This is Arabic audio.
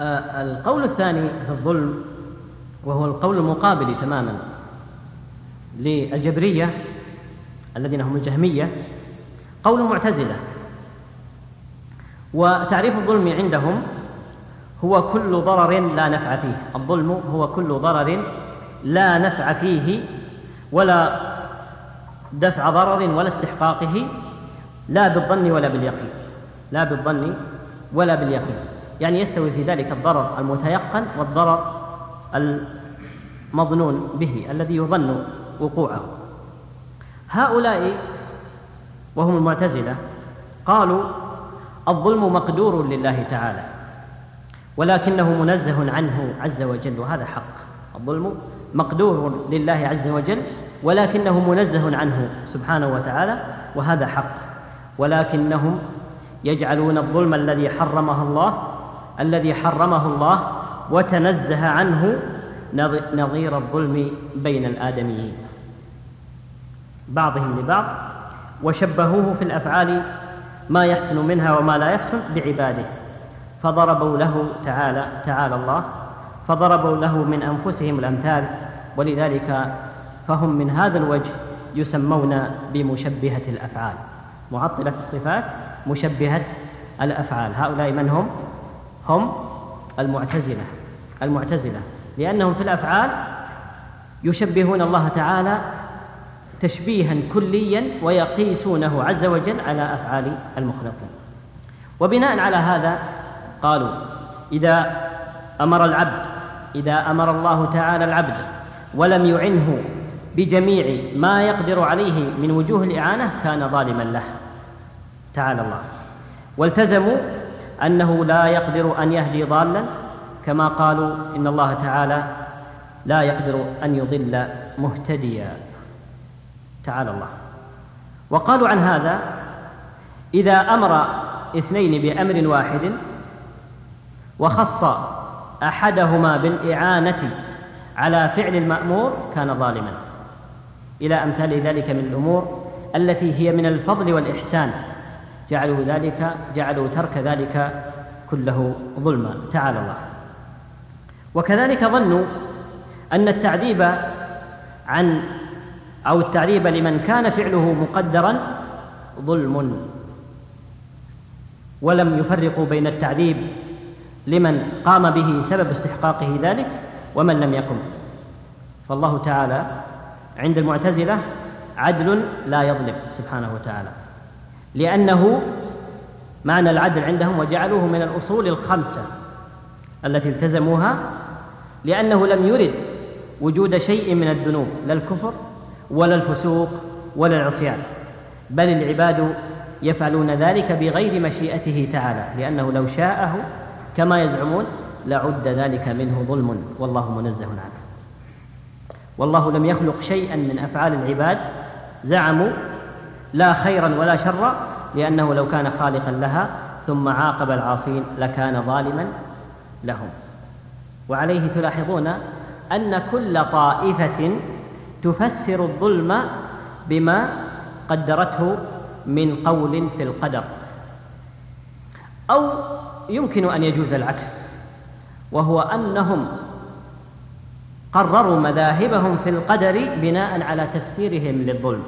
آه القول الثاني في الظلم وهو القول المقابل تماما للجبرية الذين هم الجهمية قول المعتزلة وتعريف الظلم عندهم هو كل ضرر لا نفع فيه. الظلم هو كل ضرر لا نفع فيه ولا دفع ضرر ولا استحقاقه لا بالظن ولا باليقين. لا بالظن ولا باليقين. يعني يستوي في ذلك الضرر المتيقن والضرر المظنون به الذي يظن وقوعه. هؤلاء وهم المعتزلة قالوا الظلم مقدور لله تعالى ولكنه منزه عنه عز وجل وهذا حق. الظلم مقدور لله عز وجل ولكنه منزه عنه سبحانه وتعالى وهذا حق. ولكنهم يجعلون الظلم الذي حرمه الله الذي حرمه الله وتنزه عنه نظير الظلم بين الآدميين. بعضهم لبعض وشبهوه في الأفعال ما يحسن منها وما لا يحسن بعباده. فضربوا له تعالى تعالى الله فضربوا له من أنفسهم الأمثال ولذلك فهم من هذا الوجه يسمون بمشبهة الأفعال. معطلة الصفات مشبهة الأفعال. هؤلاء من هم؟ هم المعتزلة. المعتزلة. لأنهم في الأفعال يشبهون الله تعالى تشبيها كليا ويقيسونه عز وجل على أفعال المخلوقين. وبناء على هذا قالوا إذا أمر العبد إذا أمر الله تعالى العبد ولم يعنه بجميع ما يقدر عليه من وجوه الإعانة كان ظالما له. تعالى الله. والتزموا أنه لا يقدر أن يهدي ضالا كما قالوا إن الله تعالى لا يقدر أن يضل مهتديا. تعالى الله. وقالوا عن هذا إذا أمر اثنين بأمر واحد وخص أحدهما بالإعانة على فعل المأمور كان ظالما. إلى أمثال ذلك من الأمور التي هي من الفضل والإحسان. جعلوا ذلك جعلوا ترك ذلك كله ظلما تعالى الله. وكذلك ظنوا أن التعذيب عن أو التعذيب لمن كان فعله مقدرا ظلم. ولم يفرقوا بين التعذيب لمن قام به سبب استحقاقه ذلك ومن لم يقم. فالله تعالى عند المعتزلة عدل لا يظلم سبحانه وتعالى. لأنه معنى العدل عندهم وجعلوه من الأصول الخمسة التي التزموها لأنه لم يرد وجود شيء من الذنوب لا الكفر ولا الفسوق ولا العصيان بل العباد يفعلون ذلك بغير مشيئته تعالى لأنه لو شاءه كما يزعمون لعد ذلك منه ظلم والله منزه عنه. والله لم يخلق شيئا من أفعال العباد زعموا لا خيرا ولا شرا لأنه لو كان خالقا لها ثم عاقب العاصين لكان ظالما لهم. وعليه تلاحظون أن كل طائفة تفسر الظلم بما قدرته من قول في القدر. أو يمكن أن يجوز العكس وهو أنهم قرروا مذاهبهم في القدر بناء على تفسيرهم للظلم.